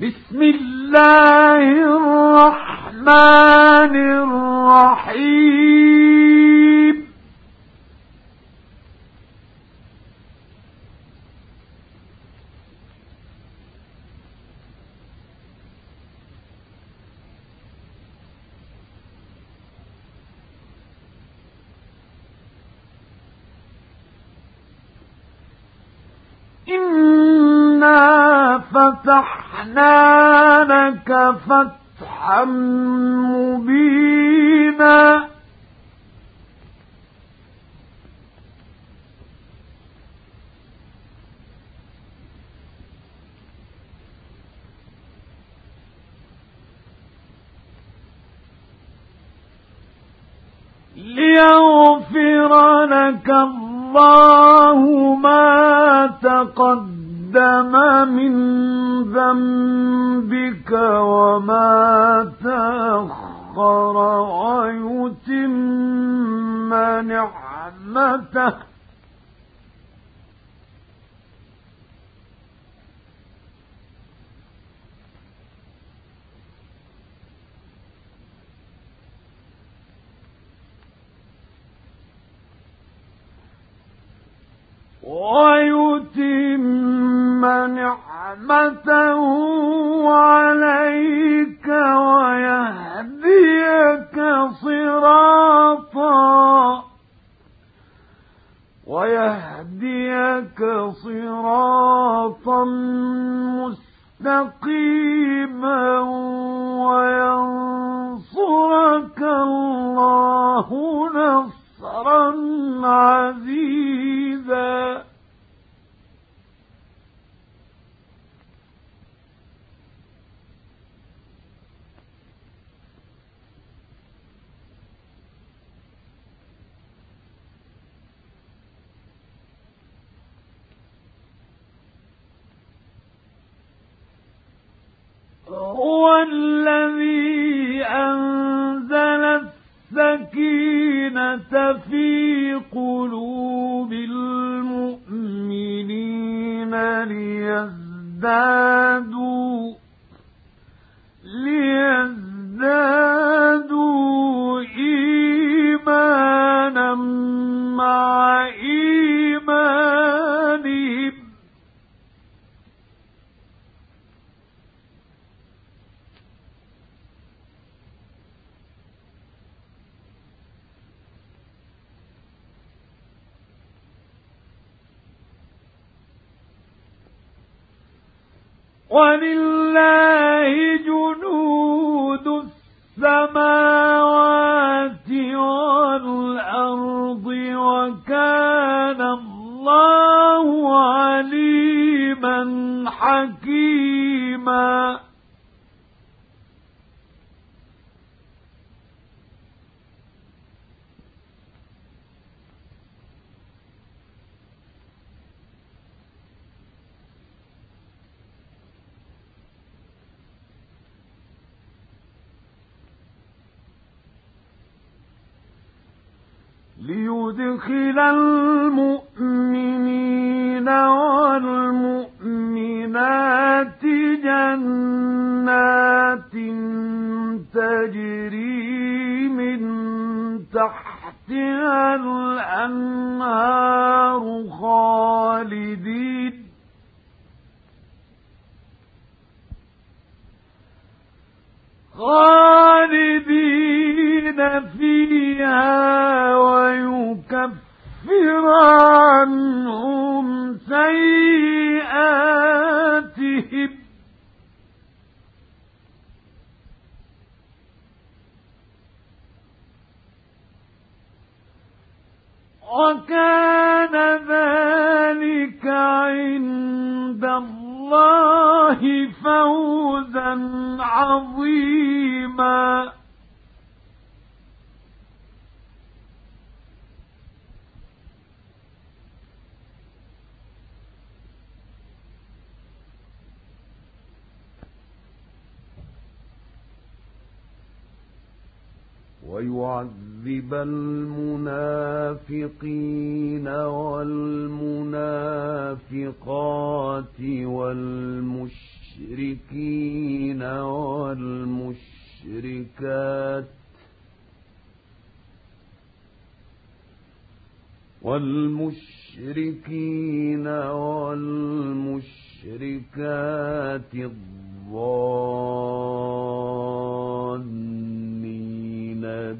بسم الله الرحمن الرحيم. إنا فتحنا لك فتحا مبينا. ليغفر لك الله ما تقدم من ذنبك وما تأخر ويتم نعمته ويتم نعمته عليك ويهديك صراطا. ويهديك صراطا مستقيما وينصرك الله نصرا عزيزا. السكينة في قلوب المؤمنين ليزدادوا ولله جنود السماوات والأرض وكان الله عليما حكيما ليدخل المؤمنين والمؤمنات جنات تجري من تحتها الأنهار خالدين. خالدين. فيها ويكفر عنهم سيئاتهم. وكان ذلك عند الله فوزا عظيما. ويعذب المنافقين والمنافقات والمشركين والمشركات والمشركين والمشركات الظانين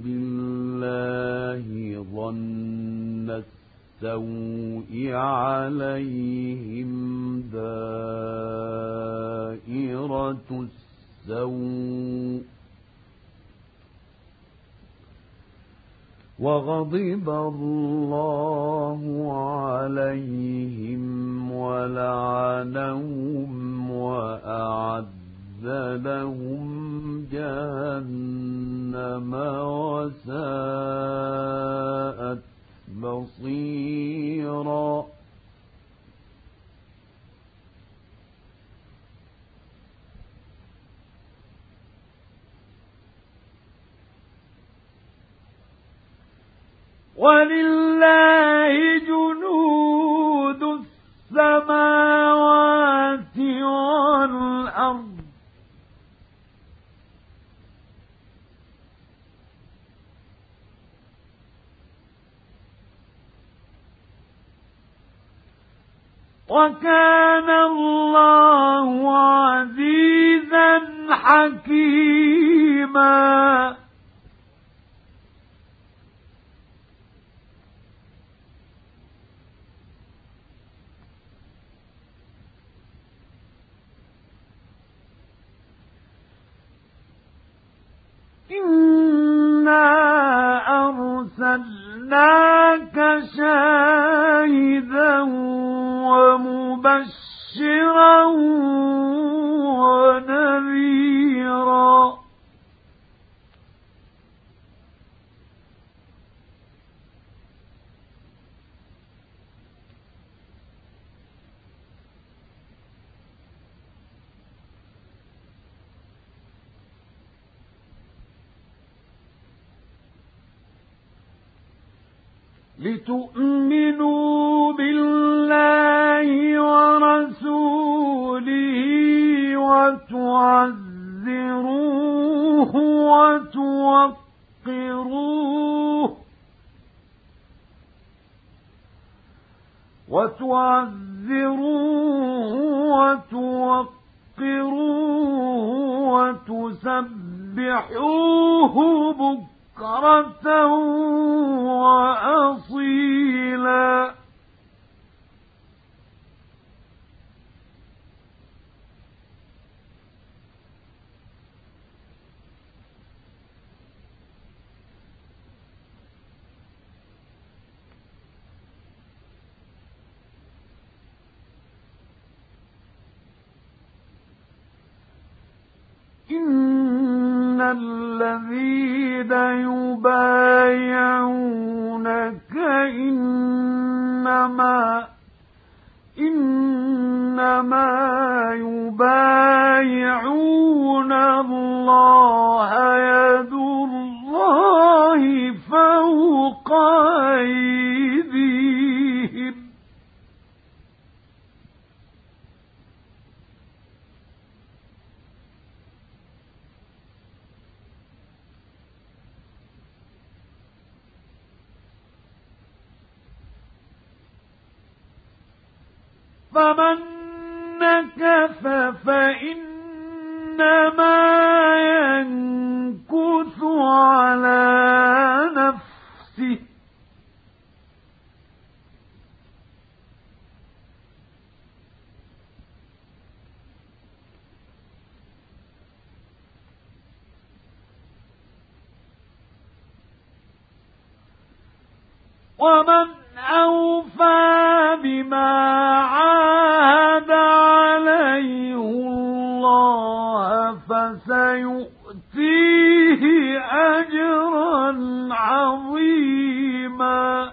بالله ظن السوء عليهم دائرة السوء وغضب الله عليهم ولعنهم وأعد لهم جهنم وساءت مصيرا. ولله جنود السماوات والأرض وكان الله عزيزا حكيما لتؤمنوا بالله ورسوله وتعزروه وتوقروه وتعزروه وتوقروه وتسبحوه بكرة بكرة وأصيلا. إن الذين يبايعونك إنما إنما يبايعون الله يد الله فوق أيديهم. فمن نكث فإنما ينكث على نفسه ومن أوفى بما عاهد عليه الله فسيؤتيه أجرا عظيما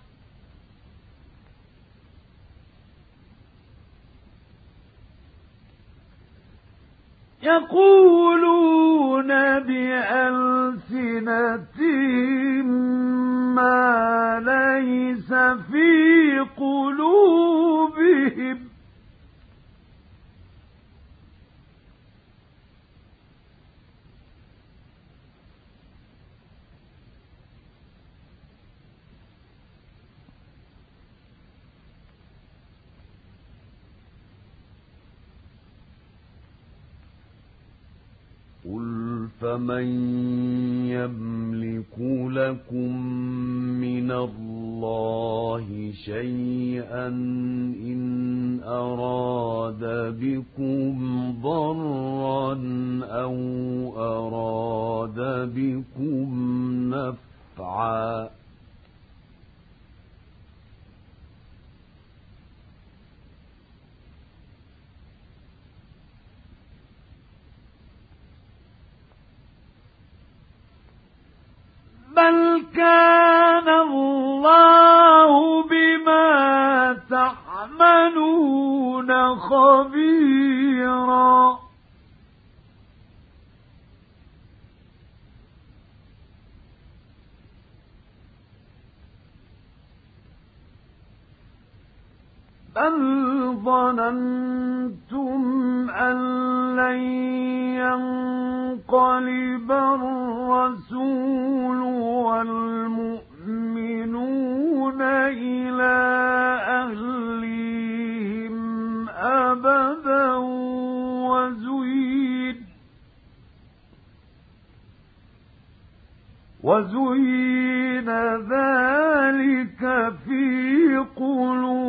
يقولون بألسنتهم ما ليس في قلوبهم. فمن يملك لكم من الله شيئا إن أراد بكم ضرا أو أراد بكم نفعا بل كان الله بما تعملون خبيرا. بل ظننتم أن لن ينقلب الرسول والمؤمنون إلى أهلهم أبدا وزين وزين ذلك في قلوبكم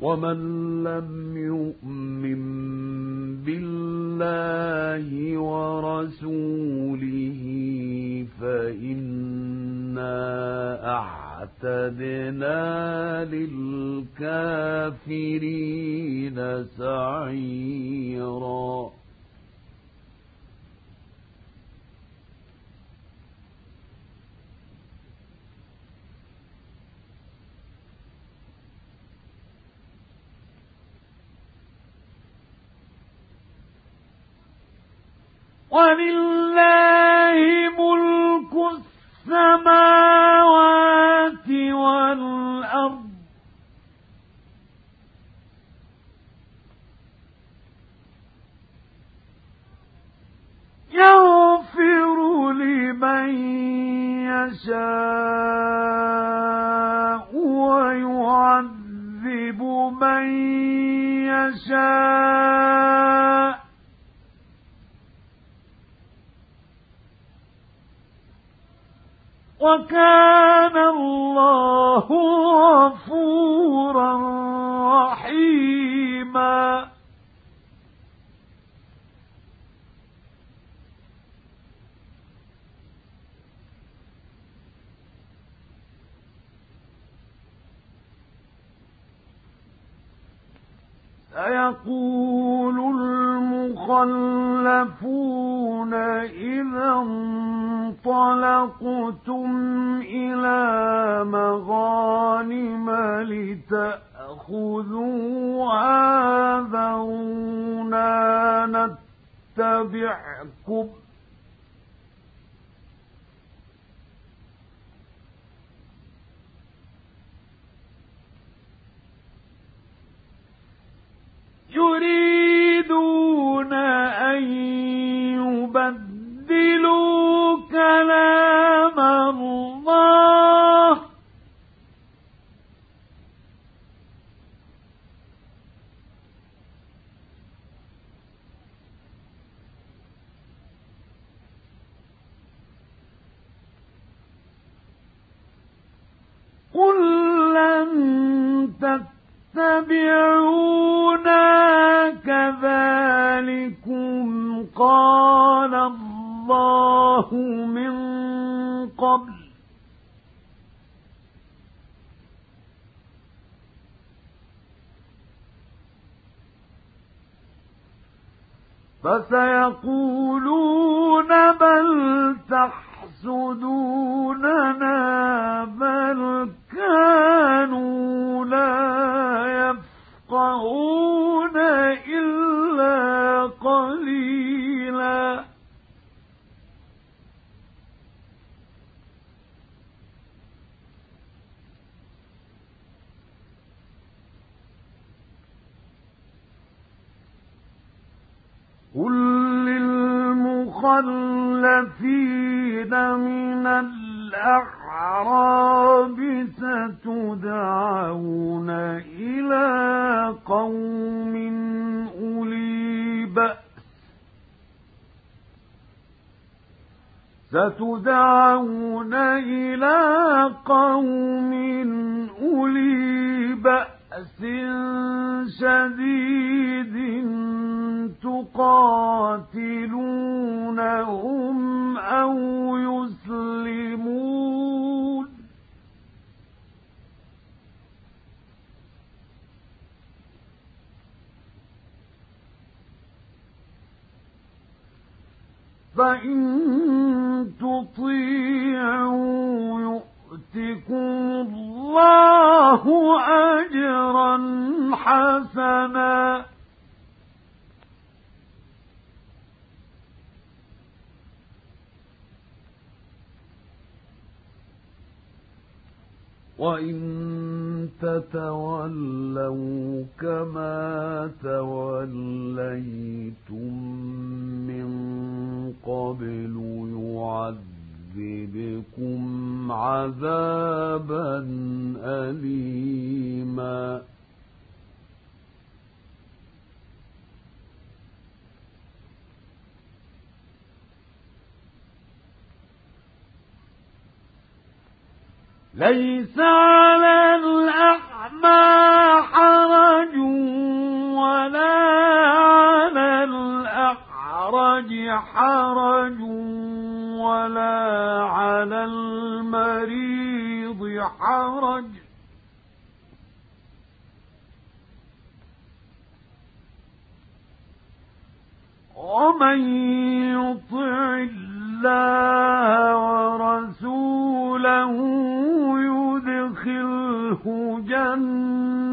ومن لم يؤمن بالله ورسوله فإنا أعتدنا للكافرين سعيرا ولله ملك السماوات وكان الله غفورا رحيما. سيقول المخلفون إذا انطلقتم إلى مغانم لتأخذوها ذرونا نتبعكم يريدون أن يبدلوا كلام الله قل لن تتبعونا كذلكم قال الله من قبل فسيقولون بل تحت يحسدوننا بل للمخلفين من الأعراب ستدعون إلى قوم أولي بأس ستدعون إلى قوم أولي بأس شديد تقاتلونهم أو يسلمون. فإن تطيعوا يؤتكم الله أجرا حسنا. وإن تتولوا كما توليتم من قبل يعذبكم عذابا أليماً. ليس على الأعمى حرج ولا على الأعرج حرج. ولا على المريض حرج. ومن يطع الله ورسوله يدخله جنات.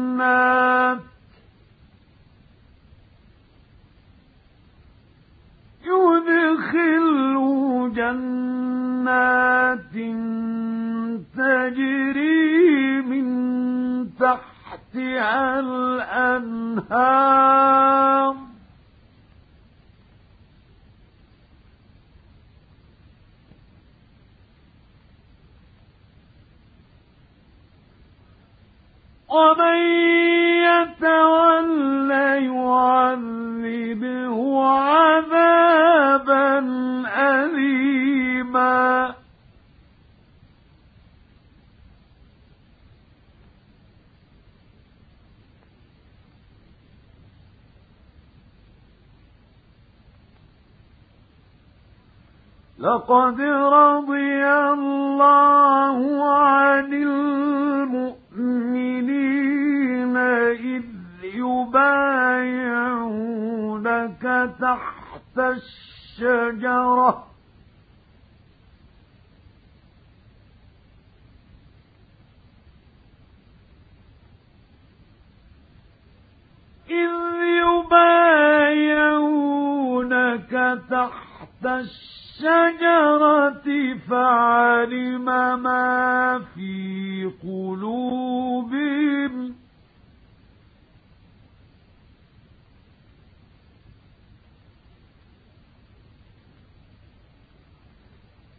يدخله جنات تجري من تحتها الأنهار. ومن يتول يعذبه عذابا أليما لقد رضي الله عن المؤمنين إذ يبايعونك تحت الشجرة. إذ يبايعونك تحت الشجرة. الشجرة فعلم ما في قلوبهم.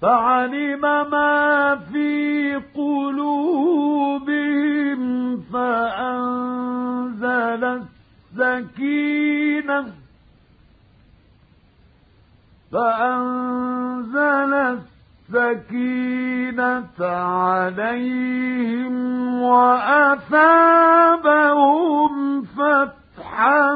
فعلم ما في قلوبهم فأنزل السكينة. فأنزل السكينة عليهم وأثابهم فتحا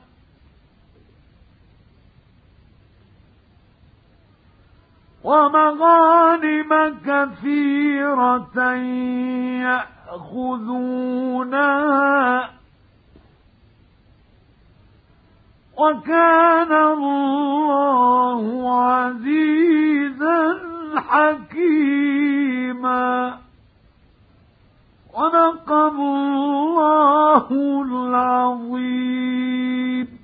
ومغانم كثيرة يأخذونها. وكان الله عزيزا حكيما. ونقب الله العظيم.